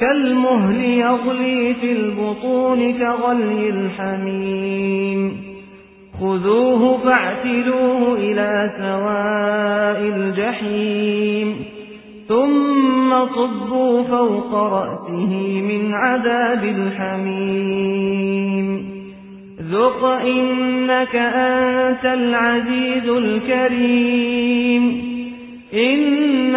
كالمهل يغلي في البطون كغلي الحميم. خذوه فاعتلوه إلى سواء الجحيم. ثم صبوا فوق رأسه من عذاب الحميم. ذق إنك أنت العزيز الكريم. إن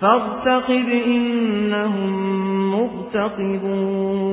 فارتقب إنهم مغتقبون